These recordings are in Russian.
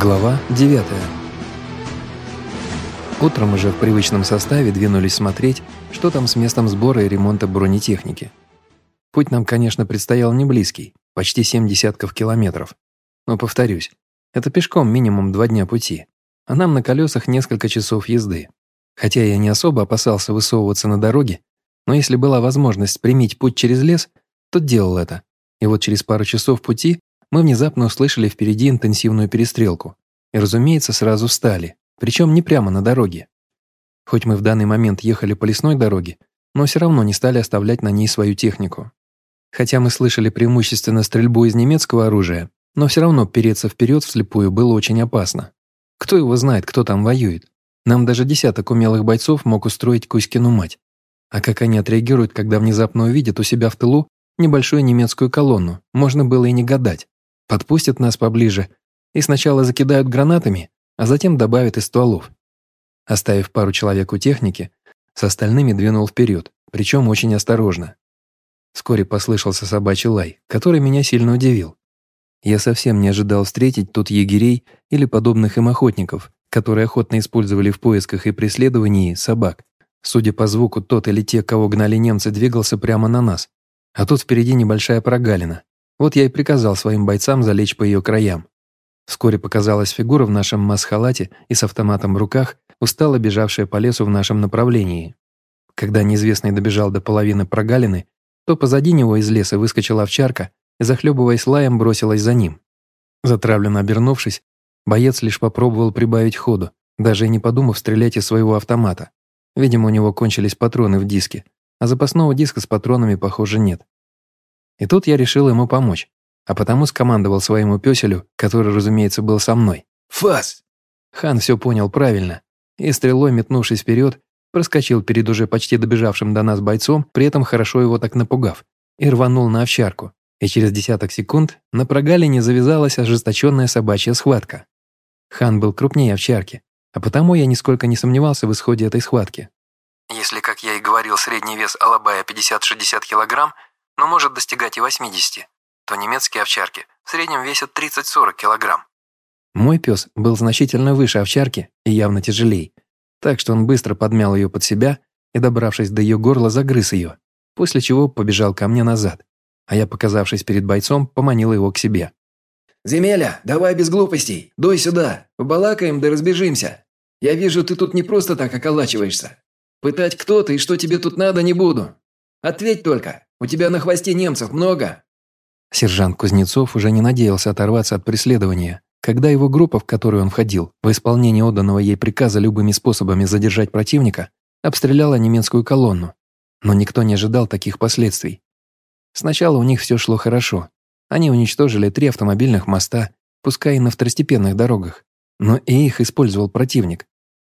Глава 9 Утром уже в привычном составе двинулись смотреть, что там с местом сбора и ремонта бронетехники. Путь нам, конечно, предстоял не близкий, почти семь десятков километров. Но, повторюсь, это пешком минимум два дня пути, а нам на колесах несколько часов езды. Хотя я не особо опасался высовываться на дороге, но если была возможность примить путь через лес, то делал это. И вот через пару часов пути мы внезапно услышали впереди интенсивную перестрелку. И, разумеется, сразу встали, причем не прямо на дороге. Хоть мы в данный момент ехали по лесной дороге, но все равно не стали оставлять на ней свою технику. Хотя мы слышали преимущественно стрельбу из немецкого оружия, но все равно переться вперед вслепую было очень опасно. Кто его знает, кто там воюет? Нам даже десяток умелых бойцов мог устроить Кузькину мать. А как они отреагируют, когда внезапно увидят у себя в тылу небольшую немецкую колонну, можно было и не гадать подпустят нас поближе и сначала закидают гранатами, а затем добавят из стволов. Оставив пару человек у техники, с остальными двинул вперед, причем очень осторожно. Вскоре послышался собачий лай, который меня сильно удивил. Я совсем не ожидал встретить тут егерей или подобных им охотников, которые охотно использовали в поисках и преследовании собак. Судя по звуку, тот или те, кого гнали немцы, двигался прямо на нас. А тут впереди небольшая прогалина, вот я и приказал своим бойцам залечь по ее краям. Вскоре показалась фигура в нашем масхалате и с автоматом в руках, устало бежавшая по лесу в нашем направлении. Когда неизвестный добежал до половины прогалины, то позади него из леса выскочила овчарка и, захлебываясь лаем, бросилась за ним. Затравленно обернувшись, боец лишь попробовал прибавить ходу, даже и не подумав стрелять из своего автомата. Видимо, у него кончились патроны в диске, а запасного диска с патронами, похоже, нет. И тут я решил ему помочь, а потому скомандовал своему пёселю, который, разумеется, был со мной. «Фас!» Хан все понял правильно, и стрелой, метнувшись вперед, проскочил перед уже почти добежавшим до нас бойцом, при этом хорошо его так напугав, и рванул на овчарку. И через десяток секунд на прогалине завязалась ожесточенная собачья схватка. Хан был крупнее овчарки, а потому я нисколько не сомневался в исходе этой схватки. Если, как я и говорил, средний вес алабая 50-60 килограмм, но может достигать и 80, то немецкие овчарки в среднем весят 30-40 килограмм. Мой пес был значительно выше овчарки и явно тяжелее, так что он быстро подмял ее под себя и, добравшись до ее горла, загрыз ее, после чего побежал ко мне назад, а я, показавшись перед бойцом, поманил его к себе. «Земеля, давай без глупостей, дуй сюда, побалакаем да разбежимся. Я вижу, ты тут не просто так околачиваешься. Пытать кто ты и что тебе тут надо не буду. Ответь только, у тебя на хвосте немцев много?» Сержант Кузнецов уже не надеялся оторваться от преследования, когда его группа, в которую он входил, в исполнении отданного ей приказа любыми способами задержать противника, обстреляла немецкую колонну. Но никто не ожидал таких последствий. Сначала у них все шло хорошо. Они уничтожили три автомобильных моста, пускай и на второстепенных дорогах. Но и их использовал противник.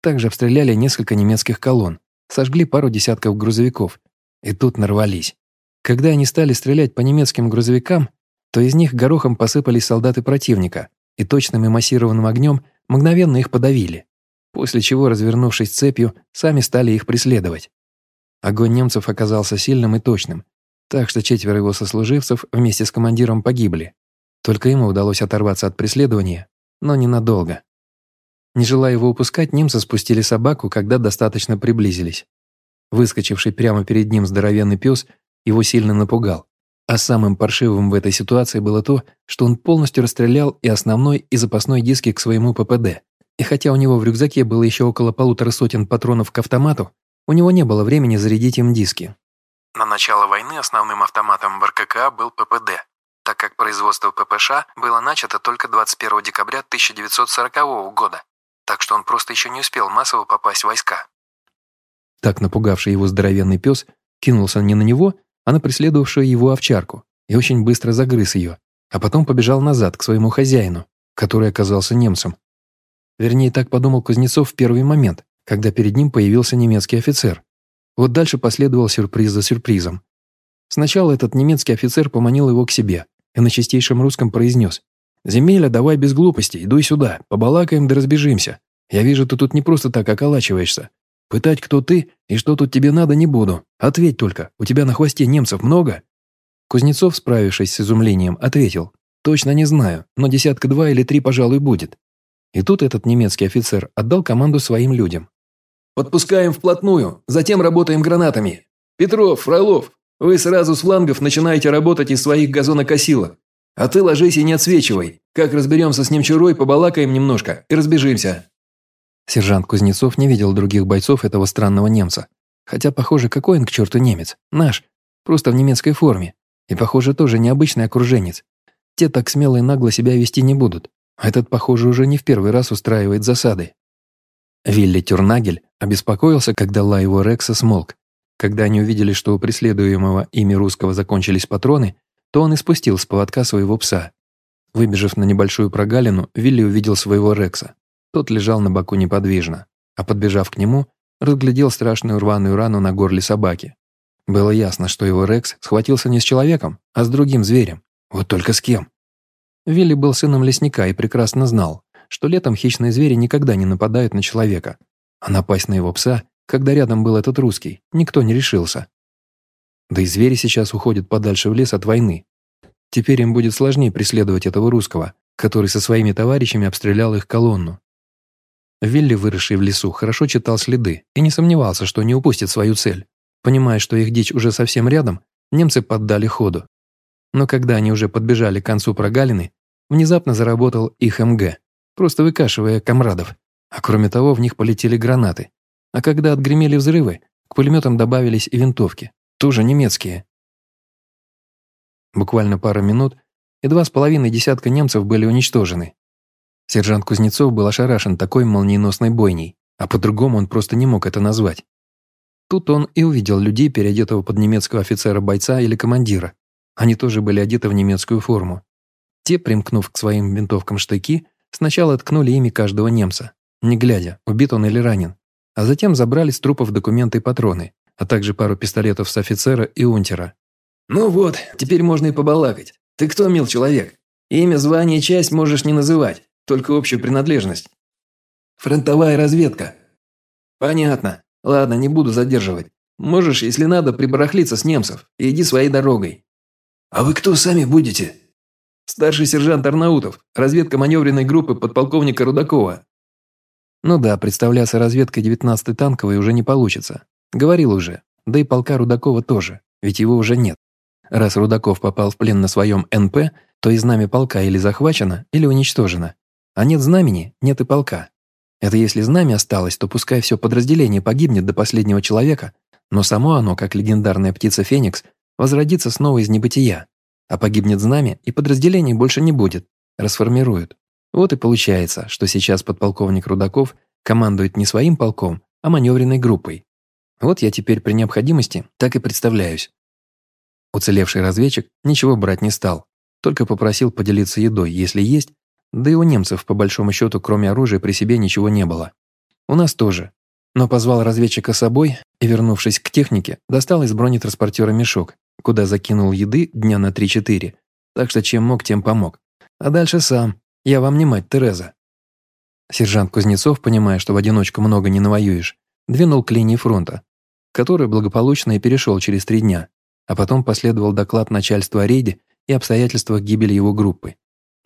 Также обстреляли несколько немецких колонн, сожгли пару десятков грузовиков. И тут нарвались. Когда они стали стрелять по немецким грузовикам, то из них горохом посыпались солдаты противника и точным и массированным огнем мгновенно их подавили, после чего, развернувшись цепью, сами стали их преследовать. Огонь немцев оказался сильным и точным, так что четверо его сослуживцев вместе с командиром погибли. Только ему удалось оторваться от преследования, но ненадолго. Не желая его упускать, немцы спустили собаку, когда достаточно приблизились. Выскочивший прямо перед ним здоровенный пес его сильно напугал. А самым паршивым в этой ситуации было то, что он полностью расстрелял и основной, и запасной диски к своему ППД. И хотя у него в рюкзаке было еще около полутора сотен патронов к автомату, у него не было времени зарядить им диски. На начало войны основным автоматом в РККА был ППД, так как производство ППШ было начато только 21 декабря 1940 года, так что он просто еще не успел массово попасть в войска. Так напугавший его здоровенный пес кинулся не на него, а на преследовавшую его овчарку и очень быстро загрыз ее, а потом побежал назад к своему хозяину, который оказался немцем. Вернее, так подумал Кузнецов в первый момент, когда перед ним появился немецкий офицер. Вот дальше последовал сюрприз за сюрпризом. Сначала этот немецкий офицер поманил его к себе и на чистейшем русском произнес «Земеля, давай без глупостей, иду сюда, побалакаем да разбежимся. Я вижу, ты тут не просто так околачиваешься. Пытать, кто ты и что тут тебе надо, не буду. Ответь только, у тебя на хвосте немцев много?» Кузнецов, справившись с изумлением, ответил. «Точно не знаю, но десятка два или три, пожалуй, будет. И тут этот немецкий офицер отдал команду своим людям. «Подпускаем вплотную, затем работаем гранатами. Петров, Фролов, вы сразу с флангов начинаете работать из своих газонокосилок. А ты ложись и не отсвечивай. Как разберемся с немчурой, побалакаем немножко и разбежимся». Сержант Кузнецов не видел других бойцов этого странного немца. Хотя, похоже, какой он к черту немец? Наш. Просто в немецкой форме. И, похоже, тоже необычный окруженец. Те так смело и нагло себя вести не будут. Этот, похоже, уже не в первый раз устраивает засады. Вилли Тюрнагель обеспокоился, когда лай его Рекса смолк. Когда они увидели, что у преследуемого ими русского закончились патроны, то он испустил с поводка своего пса. Выбежав на небольшую прогалину, Вилли увидел своего Рекса. Тот лежал на боку неподвижно, а подбежав к нему, разглядел страшную рваную рану на горле собаки. Было ясно, что его Рекс схватился не с человеком, а с другим зверем. Вот только с кем? Вилли был сыном лесника и прекрасно знал, что летом хищные звери никогда не нападают на человека. А напасть на его пса, когда рядом был этот русский, никто не решился. Да и звери сейчас уходят подальше в лес от войны. Теперь им будет сложнее преследовать этого русского, который со своими товарищами обстрелял их колонну. Вилли, выросший в лесу, хорошо читал следы и не сомневался, что не упустит свою цель. Понимая, что их дичь уже совсем рядом, немцы поддали ходу. Но когда они уже подбежали к концу прогалины, внезапно заработал их МГ, просто выкашивая комрадов. А кроме того, в них полетели гранаты. А когда отгремели взрывы, к пулеметам добавились и винтовки тоже немецкие. Буквально пара минут, и два с половиной десятка немцев были уничтожены. Сержант Кузнецов был ошарашен такой молниеносной бойней, а по-другому он просто не мог это назвать. Тут он и увидел людей, переодетого под немецкого офицера-бойца или командира. Они тоже были одеты в немецкую форму. Те, примкнув к своим винтовкам штыки, сначала ткнули ими каждого немца, не глядя, убит он или ранен, а затем забрали с трупов документы и патроны, а также пару пистолетов с офицера и унтера. «Ну вот, теперь можно и побалакать. Ты кто, мил человек? Имя, звание, часть можешь не называть, только общую принадлежность». «Фронтовая разведка». «Понятно. Ладно, не буду задерживать. Можешь, если надо, прибарахлиться с немцев и иди своей дорогой». «А вы кто сами будете?» «Старший сержант Арнаутов, разведка маневренной группы подполковника Рудакова». Ну да, представляться разведкой 19-й танковой уже не получится. Говорил уже, да и полка Рудакова тоже, ведь его уже нет. Раз Рудаков попал в плен на своем НП, то и знамя полка или захвачено, или уничтожено. А нет знамени, нет и полка. Это если знамя осталось, то пускай все подразделение погибнет до последнего человека, но само оно, как легендарная птица Феникс, возродится снова из небытия. А погибнет знамя, и подразделений больше не будет, расформируют. Вот и получается, что сейчас подполковник Рудаков командует не своим полком, а маневренной группой. Вот я теперь при необходимости так и представляюсь. Уцелевший разведчик ничего брать не стал, только попросил поделиться едой, если есть, да и у немцев, по большому счету, кроме оружия, при себе ничего не было. У нас тоже. Но позвал разведчика с собой и, вернувшись к технике, достал из бронетранспортера мешок, куда закинул еды дня на 3-4, так что чем мог, тем помог. А дальше сам. Я вам не мать Тереза. Сержант Кузнецов, понимая, что в одиночку много не навоюешь, двинул к линии фронта, который благополучно и перешел через три дня, а потом последовал доклад начальству о рейде и обстоятельствах гибели его группы.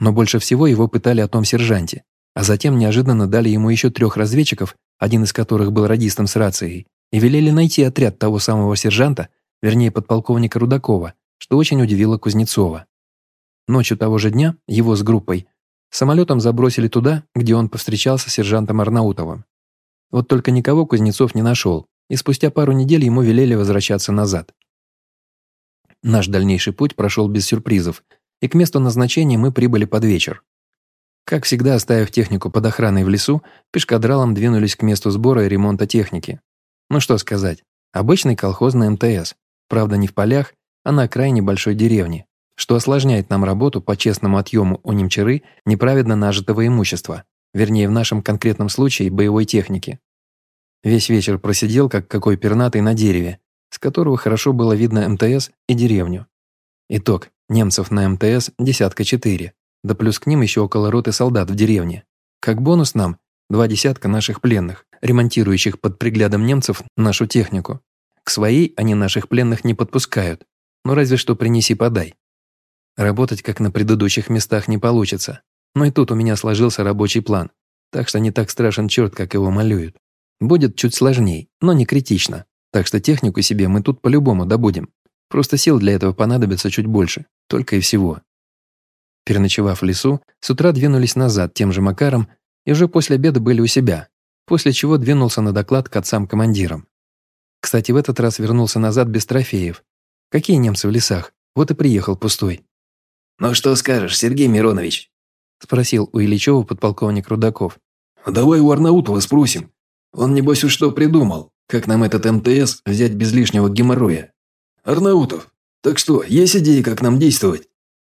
Но больше всего его пытали о том сержанте, а затем неожиданно дали ему еще трех разведчиков, один из которых был радистом с рацией, и велели найти отряд того самого сержанта, вернее подполковника Рудакова, что очень удивило Кузнецова. Ночью того же дня его с группой самолетом забросили туда, где он повстречался с сержантом Арнаутовым. Вот только никого Кузнецов не нашел, и спустя пару недель ему велели возвращаться назад. Наш дальнейший путь прошел без сюрпризов, и к месту назначения мы прибыли под вечер. Как всегда, оставив технику под охраной в лесу, пешкадралом двинулись к месту сбора и ремонта техники. Ну что сказать, обычный колхозный МТС, правда не в полях, а на окраине большой деревни, что осложняет нам работу по честному отъему у немчары неправедно нажитого имущества, вернее в нашем конкретном случае боевой техники. Весь вечер просидел, как какой пернатый на дереве, с которого хорошо было видно МТС и деревню. Итог. Немцев на МТС десятка четыре, да плюс к ним еще около роты солдат в деревне. Как бонус нам два десятка наших пленных, ремонтирующих под приглядом немцев нашу технику. К своей они наших пленных не подпускают, ну разве что принеси-подай. Работать как на предыдущих местах не получится, но и тут у меня сложился рабочий план, так что не так страшен черт, как его малюют. Будет чуть сложней, но не критично, так что технику себе мы тут по-любому добудем. Просто сил для этого понадобится чуть больше, только и всего. Переночевав в лесу, с утра двинулись назад тем же Макаром и уже после обеда были у себя, после чего двинулся на доклад к отцам-командирам. Кстати, в этот раз вернулся назад без трофеев. Какие немцы в лесах? Вот и приехал пустой. «Ну что скажешь, Сергей Миронович?» Спросил у Ильичева подполковник Рудаков. «Давай у Арнаутова спросим. Он, небось, уж что придумал, как нам этот МТС взять без лишнего геморроя. Арнаутов, так что, есть идеи, как нам действовать?»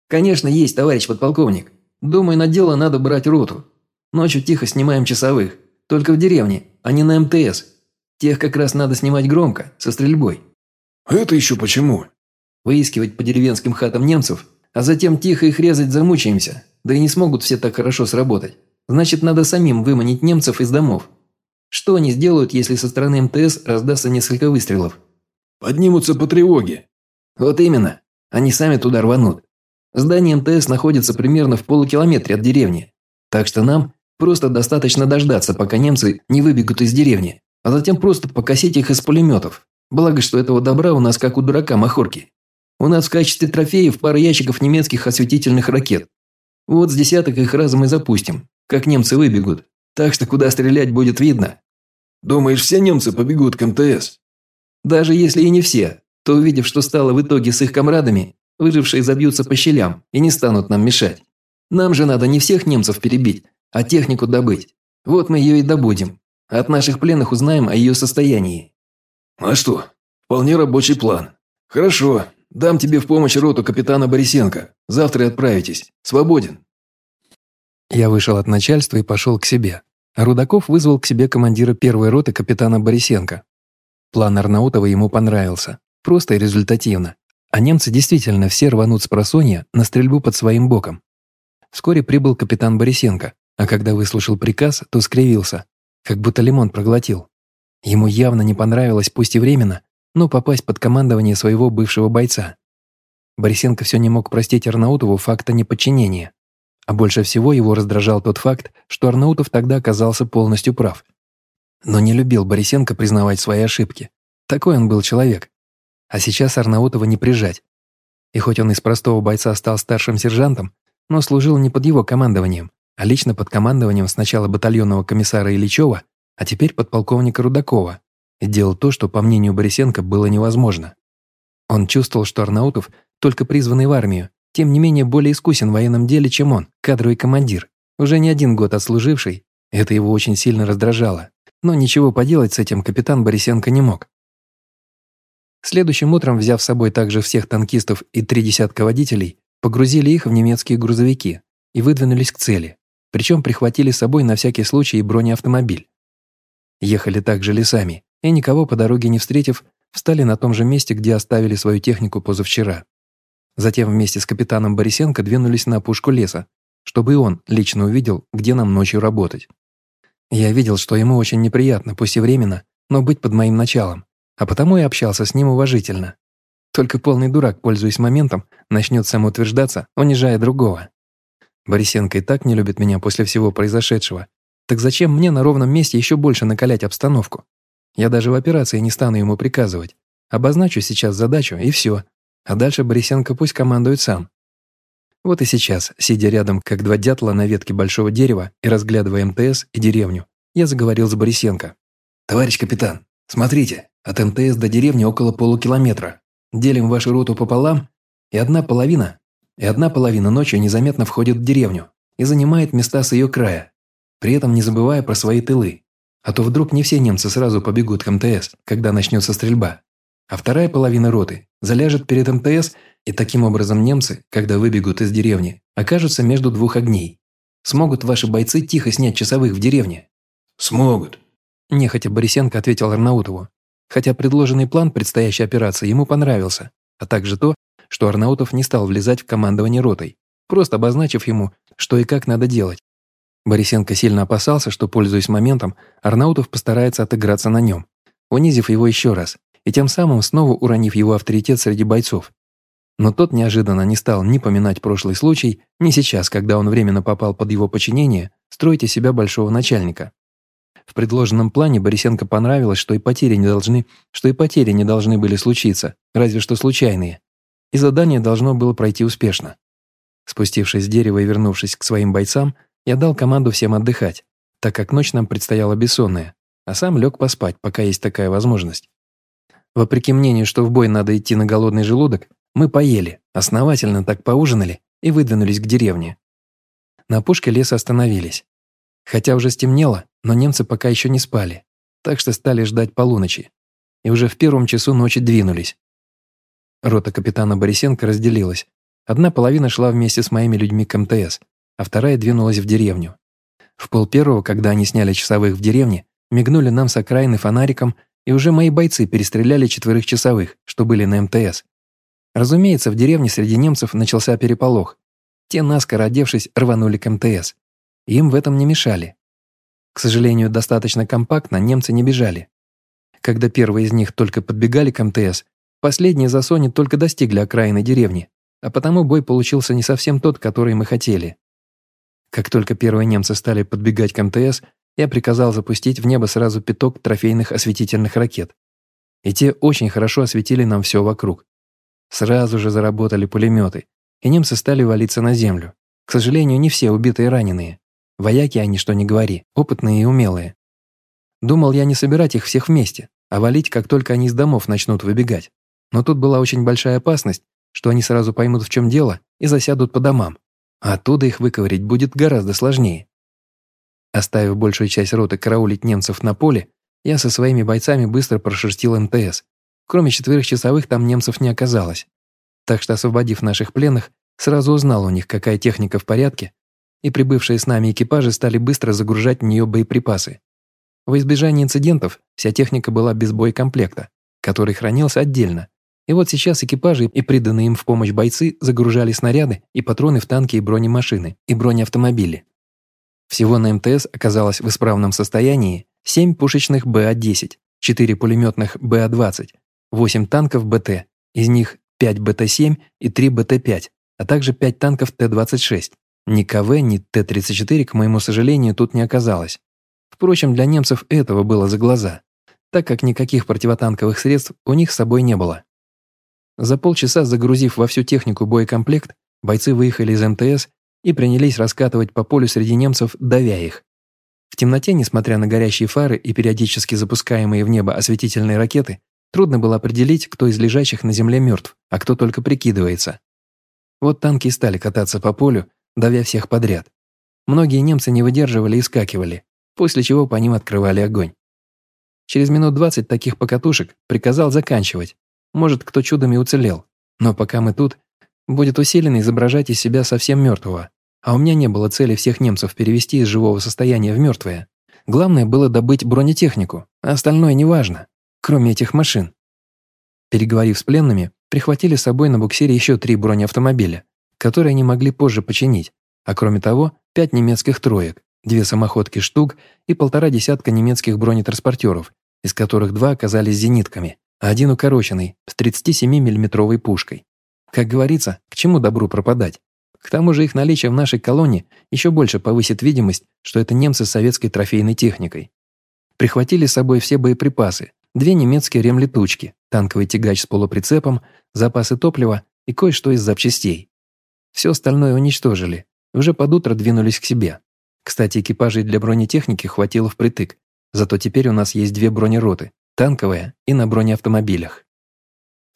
«Конечно есть, товарищ подполковник. Думаю, на дело надо брать роту. Ночью тихо снимаем часовых. Только в деревне, а не на МТС. Тех как раз надо снимать громко, со стрельбой». «Это еще почему?» «Выискивать по деревенским хатам немцев, а затем тихо их резать замучаемся. Да и не смогут все так хорошо сработать. Значит, надо самим выманить немцев из домов. Что они сделают, если со стороны МТС раздастся несколько выстрелов?» «Поднимутся по тревоге». «Вот именно. Они сами туда рванут. Здание МТС находится примерно в полукилометре от деревни. Так что нам просто достаточно дождаться, пока немцы не выбегут из деревни, а затем просто покосить их из пулеметов. Благо, что этого добра у нас как у дурака махорки. У нас в качестве трофеев пара ящиков немецких осветительных ракет. Вот с десяток их разом и запустим, как немцы выбегут. Так что куда стрелять будет видно. Думаешь, все немцы побегут к МТС? Даже если и не все, то увидев, что стало в итоге с их комрадами, Выжившие забьются по щелям и не станут нам мешать. Нам же надо не всех немцев перебить, а технику добыть. Вот мы ее и добудем. От наших пленных узнаем о ее состоянии». «А что? Вполне рабочий план. Хорошо, дам тебе в помощь роту капитана Борисенко. Завтра и отправитесь. Свободен». Я вышел от начальства и пошел к себе. Рудаков вызвал к себе командира первой роты капитана Борисенко. План Арнаутова ему понравился. Просто и результативно. А немцы действительно все рванут с просонья на стрельбу под своим боком. Вскоре прибыл капитан Борисенко, а когда выслушал приказ, то скривился, как будто лимон проглотил. Ему явно не понравилось, пусть и временно, но попасть под командование своего бывшего бойца. Борисенко все не мог простить Арнаутову факта неподчинения. А больше всего его раздражал тот факт, что Арнаутов тогда оказался полностью прав. Но не любил Борисенко признавать свои ошибки. Такой он был человек. А сейчас Арнаутова не прижать. И хоть он из простого бойца стал старшим сержантом, но служил не под его командованием, а лично под командованием сначала батальонного комиссара Ильичева, а теперь подполковника Рудакова, и делал то, что, по мнению Борисенко, было невозможно. Он чувствовал, что Арнаутов, только призванный в армию, тем не менее более искусен в военном деле, чем он, кадровый командир, уже не один год отслуживший, это его очень сильно раздражало. Но ничего поделать с этим капитан Борисенко не мог. Следующим утром, взяв с собой также всех танкистов и три десятка водителей, погрузили их в немецкие грузовики и выдвинулись к цели, причем прихватили с собой на всякий случай бронеавтомобиль. Ехали также лесами, и никого по дороге не встретив, встали на том же месте, где оставили свою технику позавчера. Затем вместе с капитаном Борисенко двинулись на опушку леса, чтобы и он лично увидел, где нам ночью работать. Я видел, что ему очень неприятно, пусть и временно, но быть под моим началом, а потому и общался с ним уважительно. Только полный дурак, пользуясь моментом, начнет самоутверждаться, унижая другого. Борисенко и так не любит меня после всего произошедшего. Так зачем мне на ровном месте еще больше накалять обстановку? Я даже в операции не стану ему приказывать. Обозначу сейчас задачу, и все. А дальше Борисенко пусть командует сам. Вот и сейчас, сидя рядом, как два дятла на ветке большого дерева и разглядывая МТС и деревню, я заговорил с Борисенко. «Товарищ капитан, смотрите, от МТС до деревни около полукилометра. Делим вашу роту пополам, и одна половина, и одна половина ночью незаметно входит в деревню и занимает места с ее края, при этом не забывая про свои тылы. А то вдруг не все немцы сразу побегут к МТС, когда начнется стрельба. А вторая половина роты заляжет перед МТС, и таким образом немцы, когда выбегут из деревни, окажутся между двух огней. Смогут ваши бойцы тихо снять часовых в деревне? Смогут. Нехотя Борисенко ответил Арнаутову хотя предложенный план предстоящей операции ему понравился, а также то, что Арнаутов не стал влезать в командование ротой, просто обозначив ему, что и как надо делать. Борисенко сильно опасался, что, пользуясь моментом, Арнаутов постарается отыграться на нем, унизив его еще раз, и тем самым снова уронив его авторитет среди бойцов. Но тот неожиданно не стал ни поминать прошлый случай, ни сейчас, когда он временно попал под его подчинение, строить из себя большого начальника. В предложенном плане Борисенко понравилось, что и потери не должны, что и потери не должны были случиться, разве что случайные. И задание должно было пройти успешно. Спустившись с дерева и вернувшись к своим бойцам, я дал команду всем отдыхать, так как ночь нам предстояла бессонная, а сам лег поспать, пока есть такая возможность. Вопреки мнению, что в бой надо идти на голодный желудок, мы поели, основательно так поужинали и выдвинулись к деревне. На опушке леса остановились. Хотя уже стемнело, но немцы пока еще не спали, так что стали ждать полуночи. И уже в первом часу ночи двинулись. Рота капитана Борисенко разделилась. Одна половина шла вместе с моими людьми к МТС, а вторая двинулась в деревню. В пол первого, когда они сняли часовых в деревне, мигнули нам с окраины фонариком, и уже мои бойцы перестреляли четверых часовых, что были на МТС. Разумеется, в деревне среди немцев начался переполох. Те, наскоро одевшись, рванули к МТС. Им в этом не мешали. К сожалению, достаточно компактно немцы не бежали. Когда первые из них только подбегали к МТС, последние за Сони только достигли окраины деревни, а потому бой получился не совсем тот, который мы хотели. Как только первые немцы стали подбегать к МТС, я приказал запустить в небо сразу пяток трофейных осветительных ракет. И те очень хорошо осветили нам все вокруг. Сразу же заработали пулеметы, и немцы стали валиться на землю. К сожалению, не все убитые и раненые. Вояки они, что ни говори, опытные и умелые. Думал я не собирать их всех вместе, а валить, как только они из домов начнут выбегать. Но тут была очень большая опасность, что они сразу поймут, в чем дело, и засядут по домам. А оттуда их выковырить будет гораздо сложнее. Оставив большую часть роты караулить немцев на поле, я со своими бойцами быстро прошерстил МТС. Кроме четверых часовых там немцев не оказалось. Так что, освободив наших пленных, сразу узнал у них, какая техника в порядке, и прибывшие с нами экипажи стали быстро загружать в нее боеприпасы. Во избежание инцидентов вся техника была без боекомплекта, который хранился отдельно. И вот сейчас экипажи и приданные им в помощь бойцы загружали снаряды и патроны в танки и бронемашины, и бронеавтомобили. Всего на МТС оказалось в исправном состоянии 7 пушечных БА-10, 4 пулеметных БА-20, 8 танков БТ, из них 5 БТ-7 и 3 БТ-5, а также 5 танков Т-26. Ни КВ, ни Т-34, к моему сожалению, тут не оказалось. Впрочем, для немцев этого было за глаза, так как никаких противотанковых средств у них с собой не было. За полчаса, загрузив во всю технику боекомплект, бойцы выехали из МТС и принялись раскатывать по полю среди немцев, давя их. В темноте, несмотря на горящие фары и периодически запускаемые в небо осветительные ракеты, трудно было определить, кто из лежащих на земле мертв, а кто только прикидывается. Вот танки и стали кататься по полю, давя всех подряд. Многие немцы не выдерживали и скакивали, после чего по ним открывали огонь. Через минут двадцать таких покатушек приказал заканчивать. Может, кто чудом и уцелел. Но пока мы тут, будет усиленно изображать из себя совсем мертвого. А у меня не было цели всех немцев перевести из живого состояния в мертвое. Главное было добыть бронетехнику, а остальное неважно, кроме этих машин. Переговорив с пленными, прихватили с собой на буксире еще три бронеавтомобиля, которые они могли позже починить, а кроме того, пять немецких троек, две самоходки «Штук» и полтора десятка немецких бронетранспортеров, из которых два оказались зенитками, а один укороченный, с 37 миллиметровой пушкой. Как говорится, к чему добру пропадать? К тому же их наличие в нашей колонии еще больше повысит видимость, что это немцы с советской трофейной техникой. Прихватили с собой все боеприпасы, две немецкие ремлетучки, танковый тягач с полуприцепом, запасы топлива и кое-что из запчастей. Все остальное уничтожили. Уже под утро двинулись к себе. Кстати, экипажей для бронетехники хватило впритык. Зато теперь у нас есть две бронероты – танковая и на бронеавтомобилях.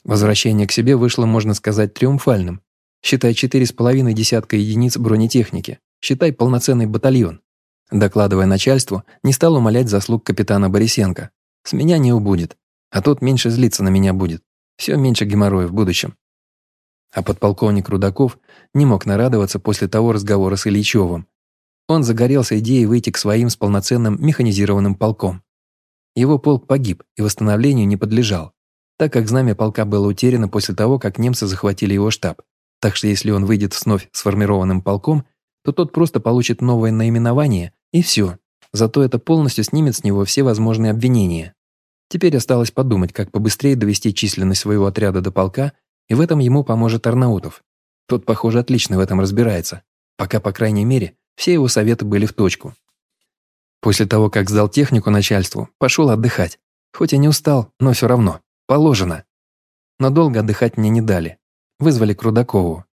Возвращение к себе вышло, можно сказать, триумфальным. Считай четыре с половиной десятка единиц бронетехники. Считай полноценный батальон. Докладывая начальству, не стал умолять заслуг капитана Борисенко. С меня не убудет, а тот меньше злиться на меня будет. Все меньше геморроя в будущем. А подполковник Рудаков не мог нарадоваться после того разговора с Ильичевым. Он загорелся идеей выйти к своим с полноценным механизированным полком. Его полк погиб и восстановлению не подлежал, так как знамя полка было утеряно после того, как немцы захватили его штаб. Так что если он выйдет с вновь сформированным полком, то тот просто получит новое наименование и все. Зато это полностью снимет с него все возможные обвинения. Теперь осталось подумать, как побыстрее довести численность своего отряда до полка и в этом ему поможет Арнаутов. Тот, похоже, отлично в этом разбирается. Пока, по крайней мере, все его советы были в точку. После того, как сдал технику начальству, пошел отдыхать. Хоть и не устал, но все равно. Положено. Но долго отдыхать мне не дали. Вызвали к Рудакову.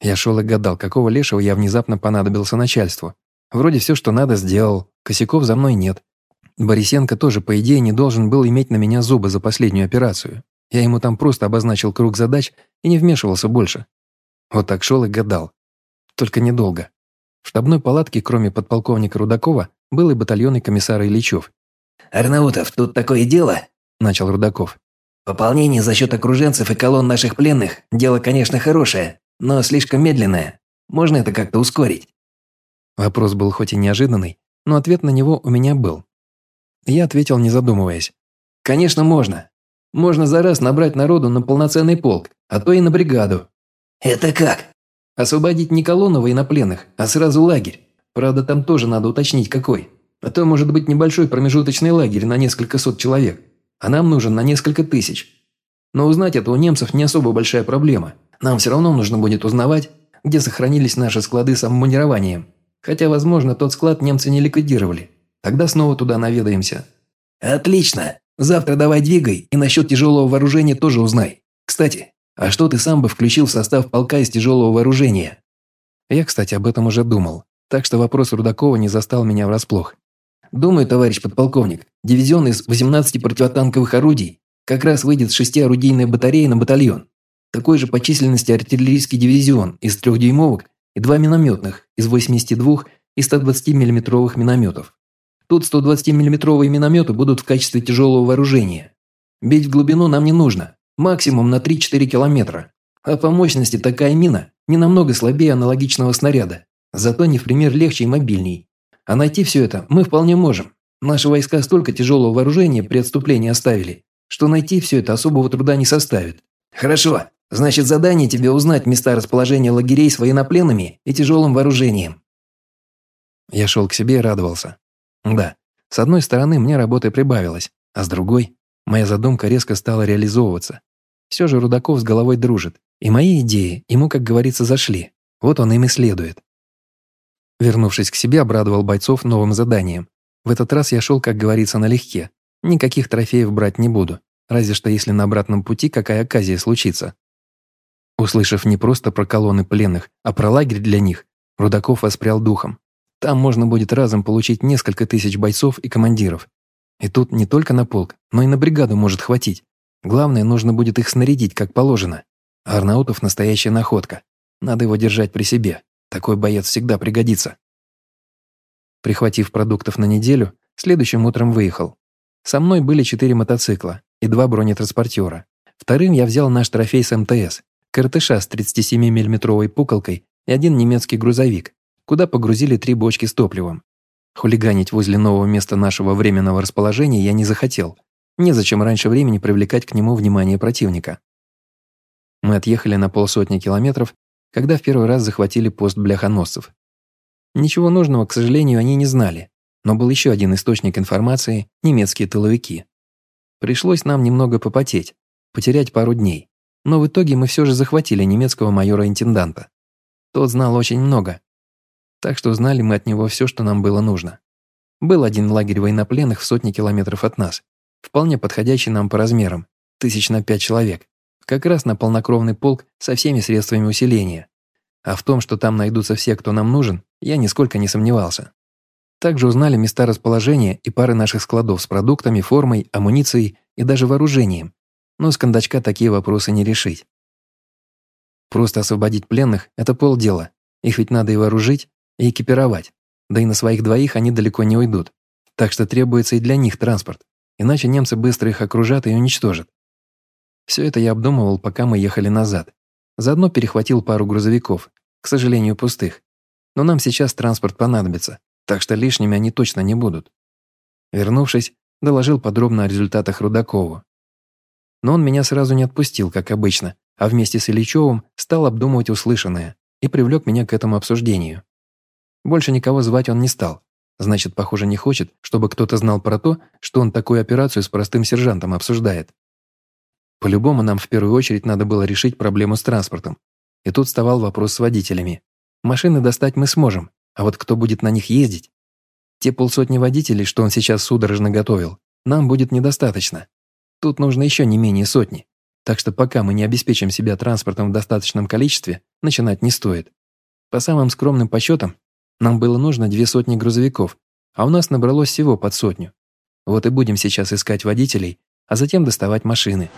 Я шел и гадал, какого лешего я внезапно понадобился начальству. Вроде все, что надо, сделал. Косяков за мной нет. Борисенко тоже, по идее, не должен был иметь на меня зубы за последнюю операцию. Я ему там просто обозначил круг задач и не вмешивался больше. Вот так шел и гадал. Только недолго. В штабной палатке, кроме подполковника Рудакова, был и батальонный комиссар Ильичев. «Арнаутов, тут такое дело», – начал Рудаков. «Пополнение за счет окруженцев и колонн наших пленных – дело, конечно, хорошее, но слишком медленное. Можно это как-то ускорить?» Вопрос был хоть и неожиданный, но ответ на него у меня был. Я ответил, не задумываясь. «Конечно, можно. Можно за раз набрать народу на полноценный полк, а то и на бригаду». «Это как?» «Освободить не колонну военнопленных, а сразу лагерь. Правда, там тоже надо уточнить, какой. А то может быть небольшой промежуточный лагерь на несколько сот человек, а нам нужен на несколько тысяч. Но узнать это у немцев не особо большая проблема. Нам все равно нужно будет узнавать, где сохранились наши склады с обмунированием. Хотя, возможно, тот склад немцы не ликвидировали. Тогда снова туда наведаемся. Отлично. Завтра давай двигай и насчет тяжелого вооружения тоже узнай. Кстати, а что ты сам бы включил в состав полка из тяжелого вооружения? Я, кстати, об этом уже думал. Так что вопрос Рудакова не застал меня врасплох. Думаю, товарищ подполковник, дивизион из 18 противотанковых орудий как раз выйдет с шести орудийной батареи на батальон. Такой же по численности артиллерийский дивизион из трехдюймовок и два минометных из 82 и 120 миллиметровых минометов. Тут 120 миллиметровые минометы будут в качестве тяжелого вооружения. Бить в глубину нам не нужно, максимум на 3-4 километра. А по мощности такая мина не намного слабее аналогичного снаряда. Зато не в пример легче и мобильней. А найти все это мы вполне можем. Наши войска столько тяжелого вооружения при отступлении оставили, что найти все это особого труда не составит. Хорошо. Значит, задание тебе узнать места расположения лагерей с военнопленными и тяжелым вооружением. Я шел к себе и радовался. Да, с одной стороны, мне работы прибавилось, а с другой, моя задумка резко стала реализовываться. Все же Рудаков с головой дружит, и мои идеи ему, как говорится, зашли. Вот он им и следует. Вернувшись к себе, обрадовал бойцов новым заданием. В этот раз я шел, как говорится, налегке. Никаких трофеев брать не буду, разве что если на обратном пути какая оказия случится. Услышав не просто про колонны пленных, а про лагерь для них, Рудаков воспрял духом. Там можно будет разом получить несколько тысяч бойцов и командиров. И тут не только на полк, но и на бригаду может хватить. Главное, нужно будет их снарядить, как положено. Арнаутов – настоящая находка. Надо его держать при себе. Такой боец всегда пригодится. Прихватив продуктов на неделю, следующим утром выехал. Со мной были четыре мотоцикла и два бронетранспортера. Вторым я взял наш трофей с МТС, КРТШ с 37 миллиметровой пуколкой и один немецкий грузовик, куда погрузили три бочки с топливом. Хулиганить возле нового места нашего временного расположения я не захотел. Незачем раньше времени привлекать к нему внимание противника. Мы отъехали на полсотни километров когда в первый раз захватили пост бляхоносцев. Ничего нужного, к сожалению, они не знали, но был еще один источник информации – немецкие тыловики. Пришлось нам немного попотеть, потерять пару дней, но в итоге мы все же захватили немецкого майора-интенданта. Тот знал очень много, так что знали мы от него все, что нам было нужно. Был один лагерь военнопленных в сотни километров от нас, вполне подходящий нам по размерам, тысяч на пять человек как раз на полнокровный полк со всеми средствами усиления. А в том, что там найдутся все, кто нам нужен, я нисколько не сомневался. Также узнали места расположения и пары наших складов с продуктами, формой, амуницией и даже вооружением. Но с кондачка такие вопросы не решить. Просто освободить пленных – это полдела. Их ведь надо и вооружить, и экипировать. Да и на своих двоих они далеко не уйдут. Так что требуется и для них транспорт. Иначе немцы быстро их окружат и уничтожат. Все это я обдумывал, пока мы ехали назад. Заодно перехватил пару грузовиков, к сожалению, пустых. Но нам сейчас транспорт понадобится, так что лишними они точно не будут. Вернувшись, доложил подробно о результатах Рудакову. Но он меня сразу не отпустил, как обычно, а вместе с Ильичевым стал обдумывать услышанное и привлек меня к этому обсуждению. Больше никого звать он не стал. Значит, похоже, не хочет, чтобы кто-то знал про то, что он такую операцию с простым сержантом обсуждает. По-любому нам в первую очередь надо было решить проблему с транспортом. И тут вставал вопрос с водителями. Машины достать мы сможем, а вот кто будет на них ездить? Те полсотни водителей, что он сейчас судорожно готовил, нам будет недостаточно. Тут нужно еще не менее сотни. Так что пока мы не обеспечим себя транспортом в достаточном количестве, начинать не стоит. По самым скромным подсчетам, нам было нужно две сотни грузовиков, а у нас набралось всего под сотню. Вот и будем сейчас искать водителей, а затем доставать машины.